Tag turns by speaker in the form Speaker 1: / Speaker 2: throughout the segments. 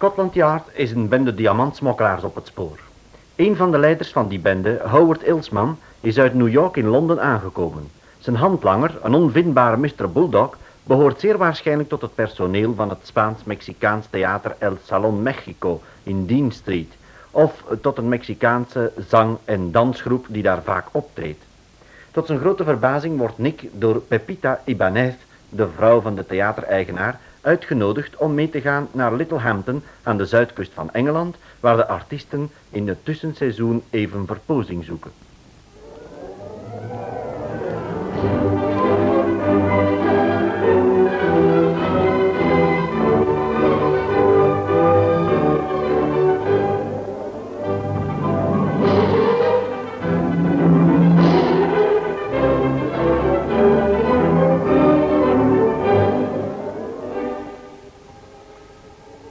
Speaker 1: Scotland Yard is een bende diamantsmokkelaars op het spoor. Een van de leiders van die bende, Howard Ilsman, is uit New York in Londen aangekomen. Zijn handlanger, een onvindbare Mr. Bulldog, behoort zeer waarschijnlijk tot het personeel van het Spaans-Mexicaans theater El Salon Mexico in Dean Street, of tot een Mexicaanse zang- en dansgroep die daar vaak optreedt. Tot zijn grote verbazing wordt Nick door Pepita Ibanez, de vrouw van de theatereigenaar, uitgenodigd om mee te gaan naar Littlehampton aan de zuidkust van Engeland, waar de artiesten in het tussenseizoen even verpozing zoeken.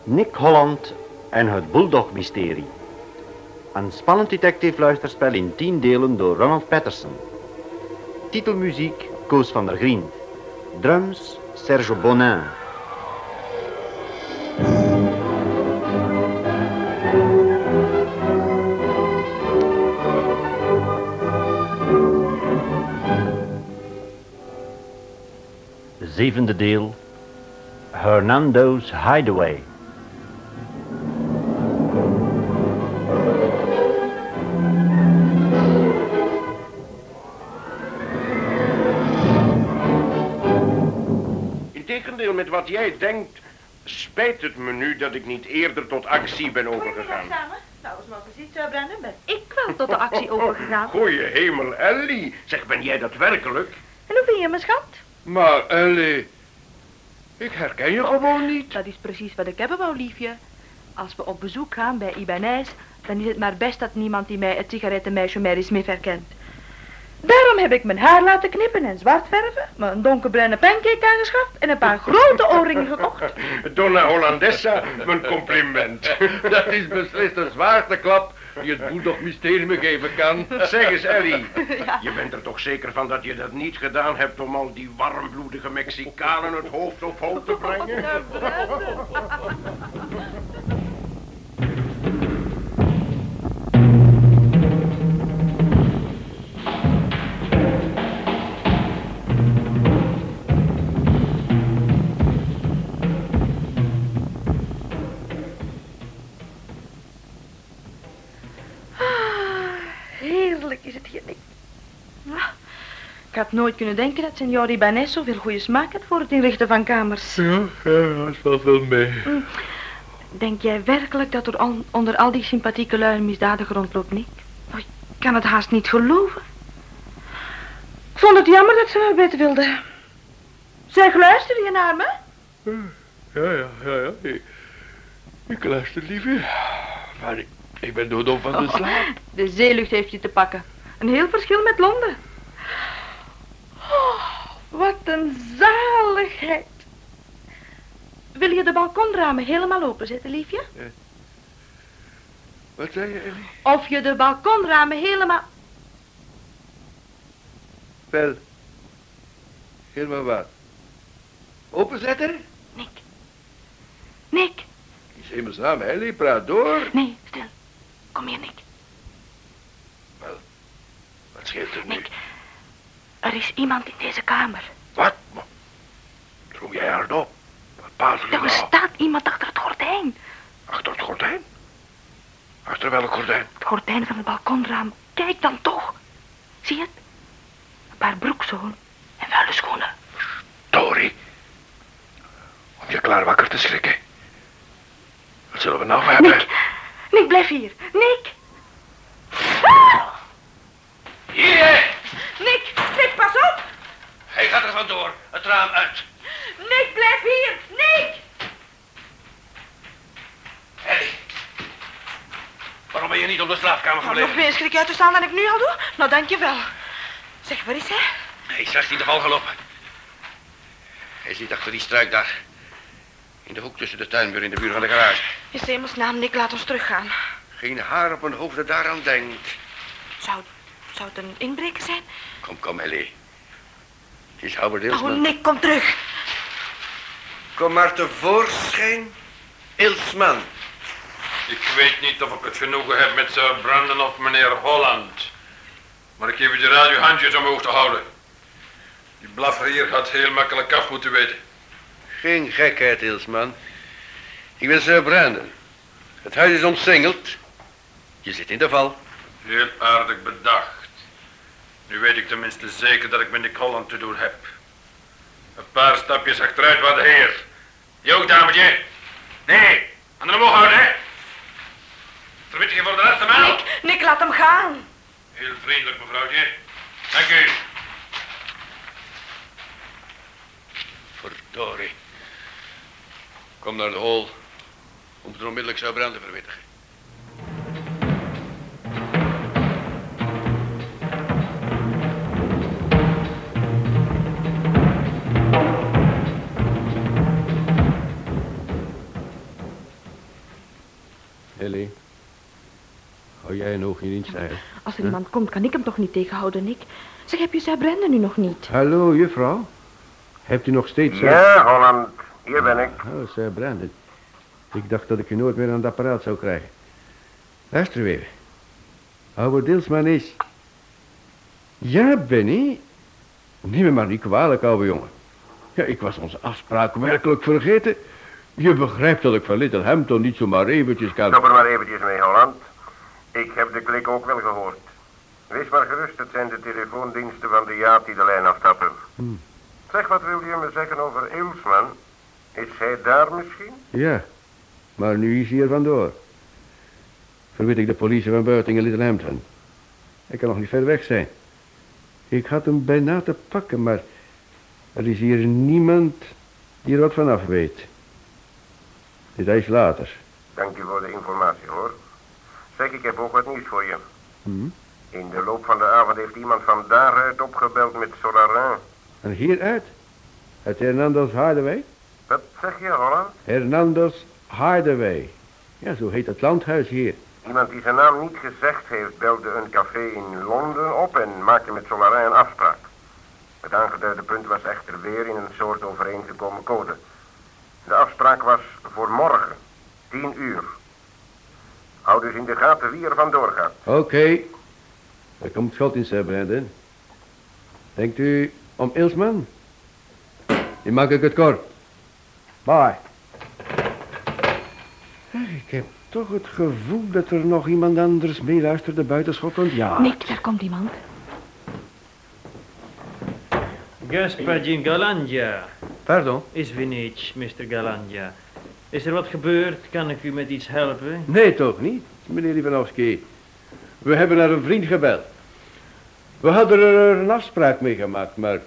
Speaker 1: Nick Holland en het Bulldog-mysterie. Een spannend detective luisterspel in tien delen door Ronald Patterson. Titelmuziek Koos van der Grien. Drums Serge Bonin. Zevende deel Hernando's Hideaway.
Speaker 2: Wat jij denkt, spijt het me nu dat ik niet eerder tot actie ben overgegaan.
Speaker 3: Nou, zoals je ziet, Sir Brandon, ben ik wel tot de actie overgegaan.
Speaker 2: Goeie hemel, Ellie. Zeg, ben jij dat werkelijk?
Speaker 3: En hoe vind je me, schat?
Speaker 2: Maar Ellie, ik herken je gewoon niet.
Speaker 3: Dat is precies wat ik hebben wou, liefje. Als we op bezoek gaan bij Ibanez, dan is het maar best dat niemand die mij het sigarettenmeisje Mary Smith herkent. Daarom heb ik mijn haar laten knippen en zwart verven, me een donkerbruine pancake aangeschaft en een paar grote oorringen gekocht.
Speaker 2: Donna Hollandessa, mijn compliment.
Speaker 4: Dat is beslist een zwaarteklap die het boeldog-mysterie me geven kan.
Speaker 2: Zeg eens, Ellie. Je bent er toch zeker van dat je dat niet gedaan hebt om al die warmbloedige Mexicanen het hoofd op hoofd te brengen?
Speaker 3: Heerlijk is het hier niet. Ah, Ik had nooit kunnen denken dat senor Ibanez zoveel goede smaak had voor het inrichten van kamers.
Speaker 4: Ja, ja, dat valt wel mee.
Speaker 3: Denk jij werkelijk dat er on- onder al die sympathieke lui een misdadiger rondloopt, Nick? Oh, ik kan het haast niet geloven. Ik vond het jammer dat ze naar bed wilde. Zeg, luister je naar me?
Speaker 4: Ja, ja, ja, ja. Ik, ik luister liever. Maar ik, ik ben doodop van de slaap.
Speaker 3: De zeelucht heeft je te pakken. Een heel verschil met Londen. Oh, wat een zaligheid. Wil je de balkonramen helemaal openzetten, liefje?
Speaker 4: Wat zei je, Ellie?
Speaker 3: Of je de balkonramen helemaal...
Speaker 4: Wel. Helemaal wat. Openzetten?
Speaker 3: Nick. Nick.
Speaker 4: In hemelsnaam, Ellie, praat door.
Speaker 3: Nee, stil. Kom hier, Nick.
Speaker 4: Wat scheelt er nu?
Speaker 3: Nick. Er is iemand in deze kamer.
Speaker 4: Wat? Droom jij hardop? Wat paas er
Speaker 3: Er
Speaker 4: nou?
Speaker 3: staat iemand achter het gordijn.
Speaker 4: Achter het gordijn? Achter welk gordijn?
Speaker 3: Het gordijn van het balkonraam. Kijk dan toch. Zie je het? Een paar broekzolen en vuile schoenen.
Speaker 4: Tori. Om je klaar wakker te schrikken. Wat zullen we nou hebben?
Speaker 3: Nick. Nick, blijf hier. Nick.
Speaker 4: Hier!
Speaker 3: Nick, Nick, pas op.
Speaker 4: Hij gaat er vandoor. Het raam uit.
Speaker 3: Nick, blijf hier. Nick.
Speaker 4: Ellie. Waarom ben je niet op de slaapkamer
Speaker 3: Nou, nog
Speaker 4: gebleven?
Speaker 3: meer schrik uit te staan dan ik nu al doe? Nou, dankjewel. Zeg, waar is hij?
Speaker 4: Hij is straks in de val gelopen. Hij zit achter die struik daar. In de hoek tussen de tuinmuur in de buurt van de garage.
Speaker 3: In hemelsnaam, Nick, laat ons teruggaan.
Speaker 4: Geen haar op mijn hoofd dat daaraan denkt.
Speaker 3: Zou, zou het een inbreker zijn?
Speaker 4: Kom, kom, Ellie. Het is Howard Ilsman.
Speaker 3: Oh, Nick, kom terug.
Speaker 4: Kom maar tevoorschijn. Ilsman.
Speaker 5: Ik weet niet of ik het genoegen heb met Sir Brandon of meneer Holland. Maar ik geef u de radio handjes omhoog te houden. Die blaffer hier had heel makkelijk af moeten weten.
Speaker 6: Geen gekheid, Ilsman. Ik ben Sir Brandon. Het huis is omsingeld. Je zit in de val.
Speaker 5: Heel aardig bedacht. Nu weet ik tenminste zeker dat ik met Nick Holland te doen heb. Een paar stapjes achteruit, wat de heer. Je ook, dametje? Nee, handen omhoog houden, hè? Verbied je voor de laatste maal?
Speaker 3: Nick, Nick, laat hem gaan.
Speaker 5: Heel vriendelijk, mevrouwtje. Dank u.
Speaker 6: Kom naar de hol. Om het onmiddellijk Sir Brandon te verwittigen.
Speaker 4: Ellie, hou jij een oogje in?
Speaker 3: Als er iemand komt, kan ik hem toch niet tegenhouden, Nick? Zeg, heb je Sir Brandon nu nog niet?
Speaker 4: Hallo, juffrouw. Hebt u nog steeds...
Speaker 2: Ja, Holland. Hier ben ik.
Speaker 4: Oh, Sir Brandon. Ik dacht dat ik je nooit meer aan het apparaat zou krijgen. Luister weer. Howard Dilsman is... Ja, Benny. Neem me maar niet kwalijk, ouwe jongen. Ja, ik was onze afspraak werkelijk vergeten. Je begrijpt dat ik van Little Hampton niet zomaar eventjes kan...
Speaker 2: Stop er maar eventjes mee, Holland. Ik heb de klik ook wel gehoord. Wees maar gerust, het zijn de telefoondiensten van de Jaap die de lijn aftappen. Zeg, wat wil je me zeggen over Ilsman? Is hij daar misschien?
Speaker 4: Ja, maar nu is hij er vandoor. Verwit ik de politie van buiten in Little Hampton. Hij kan nog niet ver weg zijn. Ik had hem bijna te pakken, maar er is hier niemand die er wat vanaf weet. Dit is later.
Speaker 2: Dank u voor de informatie, hoor. Zeg, ik heb ook wat nieuws voor je.
Speaker 4: Hm?
Speaker 2: In de loop van de avond heeft iemand van daaruit opgebeld met Solarin.
Speaker 4: En hieruit? Het Hernandez Hardaway?
Speaker 2: Wat zeg je, Holland?
Speaker 4: Hernandez Hardaway. Ja, zo heet het landhuis hier.
Speaker 2: Iemand die zijn naam niet gezegd heeft, belde een café in Londen op en maakte met Solarin een afspraak. Het aangeduide punt was echter weer in een soort overeengekomen code. De afspraak was voor morgen, tien uur. Hou dus in de gaten wie er vandoor gaat.
Speaker 4: Oké. Er komt schot in, Sir Brandon. Denkt u om Ilsman? Die maak ik het kort. Bye. Ik heb toch het gevoel dat er nog iemand anders meeluisterde buiten Schotland. Ja.
Speaker 3: Nick, daar komt iemand.
Speaker 7: Gaspadin Galandia.
Speaker 4: Pardon?
Speaker 7: Is Vintage, Mr. Galandia. Is er wat gebeurd? Kan ik u met iets helpen?
Speaker 4: Nee, toch niet, meneer Ivanovski. We hebben naar een vriend gebeld. We hadden er een afspraak mee gemaakt, maar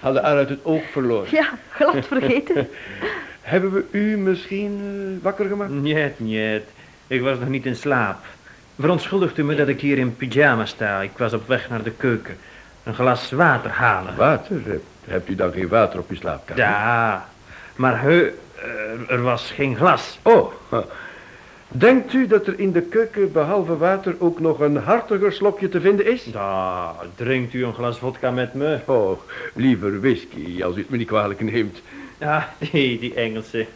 Speaker 4: hadden haar uit het oog verloren.
Speaker 3: Ja, glad vergeten.
Speaker 4: Hebben we u misschien eh, wakker gemaakt?
Speaker 7: Niet, niet. Ik was nog niet in slaap. Verontschuldigt u me dat ik hier in pyjama sta. Ik was op weg naar de keuken. Een glas water halen.
Speaker 4: Water? Eh, Hebt u dan geen water op uw slaapkamer?
Speaker 7: Ja, maar heu, er, er was geen glas.
Speaker 4: Oh, denkt u dat er in de keuken behalve water ook nog een hartiger slokje te vinden is?
Speaker 7: Da, drinkt u een glas vodka met me?
Speaker 4: Oh, liever whisky, als u het me niet kwalijk neemt.
Speaker 7: Ja, die, die Engelse.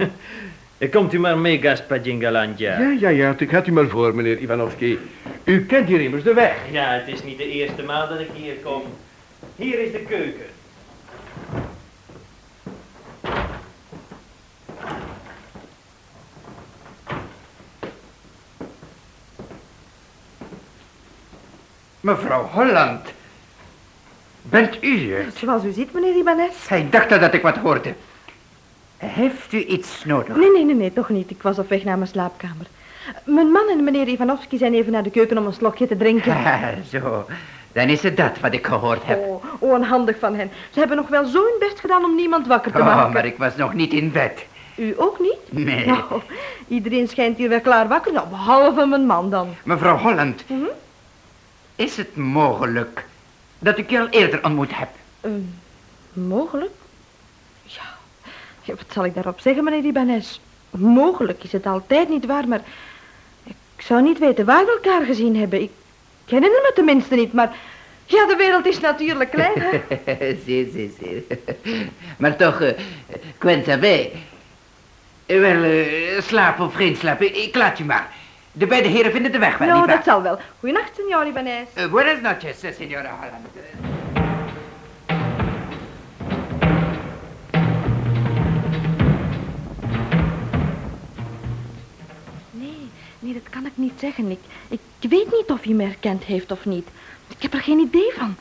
Speaker 7: Komt u maar mee, Gaspadin Galandia.
Speaker 4: Ja, ja, ja, het gaat u maar voor, meneer Ivanovski. U kent hier immers de weg.
Speaker 7: Ja, het is niet de eerste maal dat ik hier kom. Hier is de keuken.
Speaker 8: Mevrouw Holland. Bent u hier?
Speaker 3: Zoals u ziet, meneer Ibanez.
Speaker 8: Hij dacht dat ik wat hoorde. Heeft u iets nodig?
Speaker 3: Nee, nee, nee, nee, toch niet. Ik was op weg naar mijn slaapkamer. Mijn man en meneer Ivanovski zijn even naar de keuken om een slokje te drinken.
Speaker 8: Ah, zo, dan is het dat wat ik gehoord heb.
Speaker 3: Oh, oh, onhandig van hen. Ze hebben nog wel zo hun best gedaan om niemand wakker te
Speaker 8: Oh,
Speaker 3: maken.
Speaker 8: maar ik was nog niet in bed.
Speaker 3: U ook niet?
Speaker 8: Nee.
Speaker 3: Nou, iedereen schijnt hier wel klaar wakker. Nou, behalve mijn man dan.
Speaker 8: Mevrouw Holland,
Speaker 3: Mhm.
Speaker 8: is het mogelijk dat ik je al eerder ontmoet heb?
Speaker 3: Eh, mogelijk? Ja. wat zal ik daarop zeggen, meneer Ibanez? Mogelijk is het altijd niet waar, maar... Ik zou niet weten waar we elkaar gezien hebben. Ik herinner me tenminste niet, maar... Ja, de wereld is natuurlijk klein, hè?
Speaker 8: zeer, zeer, zeer. maar toch, uh, Quentin Wel, eh, slaap of geen slaap, ik, laat je maar. De beide heren vinden de weg wel,
Speaker 3: Nou, dat zal wel. Goeienacht, signor Ibanez.
Speaker 8: Eh, buenas noches, eh, signora Holland.
Speaker 3: Nee, dat kan ik niet zeggen. Ik, ik weet niet of hij me herkend heeft of niet. Ik heb er geen idee van.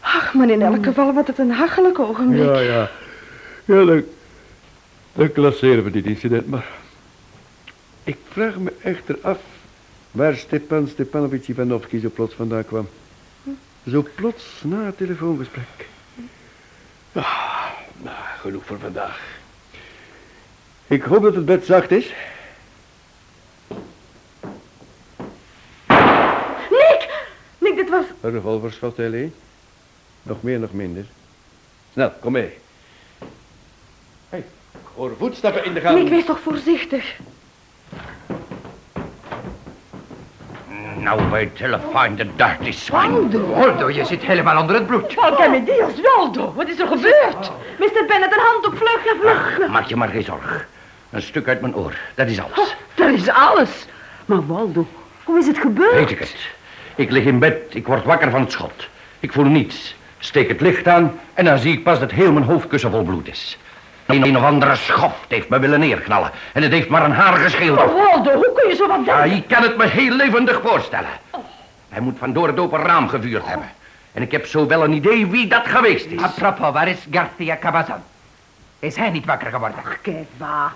Speaker 3: Ach, maar in elk geval wordt het een hachelijk ogenblik.
Speaker 4: Ja, ja. Ja, dan, dan klasseren we dit incident maar. Ik vraag me echter af waar Stepan Stepanovich Ivanovski zo plots vandaan kwam. Zo plots na het telefoongesprek. Ah, nou, genoeg voor vandaag. Ik hoop dat het bed zacht is.
Speaker 3: Nick! Dit was...
Speaker 4: Een revolverschot, Ellie. Nog meer, nog minder. Snel, kom mee. Hey, ik hoor voetstappen in de gang.
Speaker 3: Nick, wees toch voorzichtig.
Speaker 6: Nou, wij telefoon de dirty swine.
Speaker 8: Waldo, je zit helemaal onder het bloed.
Speaker 3: Walter met Dios, Waldo. Wat is er gebeurd? Mr. Bennett, een hand op vlug, ja, vlug.
Speaker 6: Maak je maar geen zorg. Een stuk uit mijn oor, dat is alles.
Speaker 3: Dat is alles. Maar Waldo, hoe is het gebeurd?
Speaker 6: Weet ik het. Ik lig in bed, ik word wakker van het schot. Ik voel niets. Steek het licht aan en dan zie ik pas dat heel mijn hoofdkussen vol bloed is. Een, een of andere schoft heeft me willen neerknallen. En het heeft maar een haar gescheeld.
Speaker 3: Oh, Waldo, hoe kun je zo wat
Speaker 6: Ja,
Speaker 3: denken?
Speaker 6: ik kan het me heel levendig voorstellen. Hij moet van door het open raam gevuurd hebben. En ik heb zo wel een idee wie dat geweest is.
Speaker 8: Apropos, waar is Garcia Cabazon? Is hij niet wakker geworden?
Speaker 3: Kijk, waar.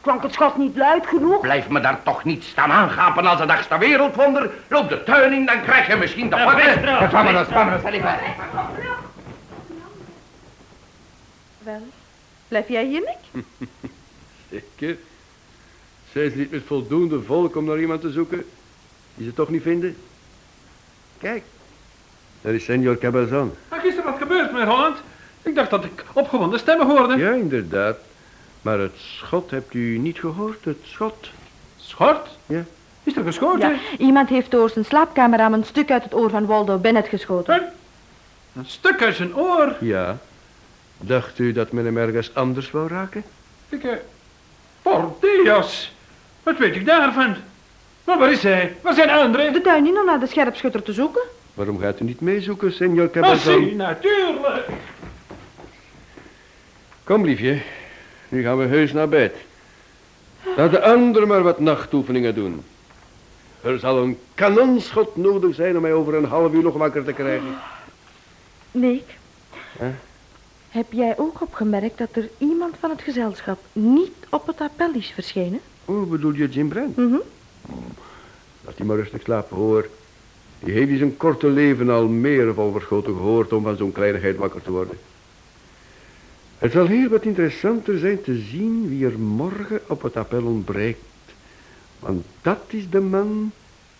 Speaker 3: Klonk het schot niet luid genoeg?
Speaker 6: Blijf me daar toch niet staan aangapen als een dagste wereldwonder. Loop de tuin in, dan krijg je misschien de pakken.
Speaker 8: Vámonos, Aliba.
Speaker 3: Wel, blijf jij hier, Nick?
Speaker 4: Zeker. Zijn ze niet met voldoende volk om naar iemand te zoeken die ze toch niet vinden? Kijk, daar is senor Cabazon.
Speaker 5: Maar is er wat gebeurd, meneer Holland? Ik dacht dat ik opgewonden stemmen hoorde.
Speaker 4: Ja, inderdaad. Maar het schot hebt u niet gehoord, het schot.
Speaker 5: Schort?
Speaker 4: Ja.
Speaker 5: Is er geschoten?
Speaker 3: Ja, iemand heeft door zijn slaapkamerraam een stuk uit het oor van Waldo Bennett geschoten.
Speaker 5: Een, een stuk uit zijn oor.
Speaker 4: Ja. Dacht u dat men hem ergens anders wou raken?
Speaker 5: Ik, eh... Por Dios. Wat weet ik daarvan? Maar waar is hij? Waar zijn anderen?
Speaker 3: De tuin in om naar de scherpschutter te zoeken.
Speaker 4: Waarom gaat u niet meezoeken, senor
Speaker 5: Ah,
Speaker 4: Cabazon?
Speaker 5: zie, natuurlijk.
Speaker 4: Kom, liefje. Nu gaan we heus naar bed. Laat de anderen maar wat nachtoefeningen doen. Er zal een kanonschot nodig zijn om mij over een half uur nog wakker te krijgen.
Speaker 3: Nick,
Speaker 4: Huh?
Speaker 3: heb jij ook opgemerkt dat er iemand van het gezelschap niet op het appel is verschenen?
Speaker 4: Oh, bedoel je Jim Brent?
Speaker 3: Mhm.
Speaker 4: Laat hij maar rustig slapen, hoor. Die heeft in zijn korte leven al meer van verschoten gehoord om van zo'n kleinigheid wakker te worden. Het zal heel wat interessanter zijn te zien wie er morgen op het appel ontbreekt. Want dat is de man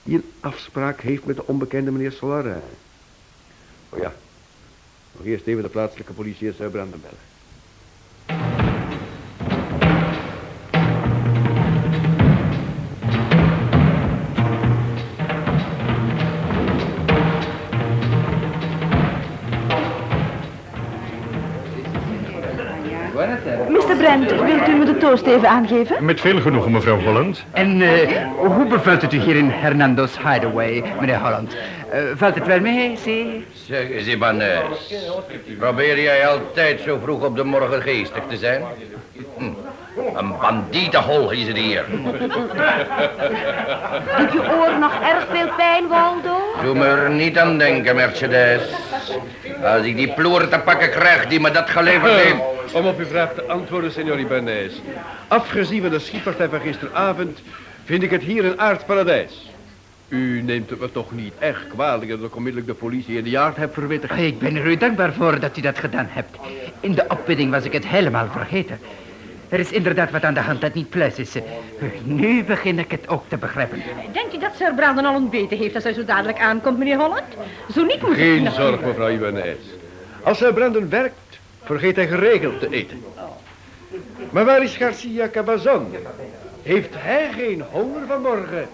Speaker 4: die een afspraak heeft met de onbekende meneer Solarin. Oh ja, nog eerst even de plaatselijke politie in Zuid-Branden
Speaker 3: Mr. Brent, wilt u me de toast even aangeven?
Speaker 5: Met veel genoegen, mevrouw Holland.
Speaker 8: En eh, hoe bevalt het u hier in Hernando's Hideaway, meneer Holland? Eh, valt het wel mee, zie?
Speaker 6: Zeg eens, Ibanez. Probeer jij altijd zo vroeg op de morgen geestig te zijn? Hm. Een bandietenhol is het hier.
Speaker 9: Doet je oor nog erg veel pijn, Waldo?
Speaker 6: Doe me er niet aan denken, Mercedes. Als ik die ploer te pakken krijg die me dat geleverd heeft...
Speaker 4: Om op uw vraag te antwoorden, senor Ibanez. Afgezien van de schietpartij van gisteravond, vind ik het hier een aardparadijs. U neemt het me toch niet echt kwalijk dat ik onmiddellijk de politie in de jaard heb verwittigd.
Speaker 8: Ik ben er u dankbaar voor dat u dat gedaan hebt. In de opwinding was ik het helemaal vergeten. Er is inderdaad wat aan de hand dat niet pluis is. Nu begin ik het ook te begrijpen.
Speaker 9: Denkt u dat Sir Brandon al ontbeten heeft als hij zo dadelijk aankomt, meneer Holland? Zo niet moet
Speaker 4: Geen zorg, mevrouw Ibanez. Als hij Brandon werkt, vergeet hij geregeld te eten. Maar waar is Garcia Cabazon? Heeft hij geen honger vanmorgen?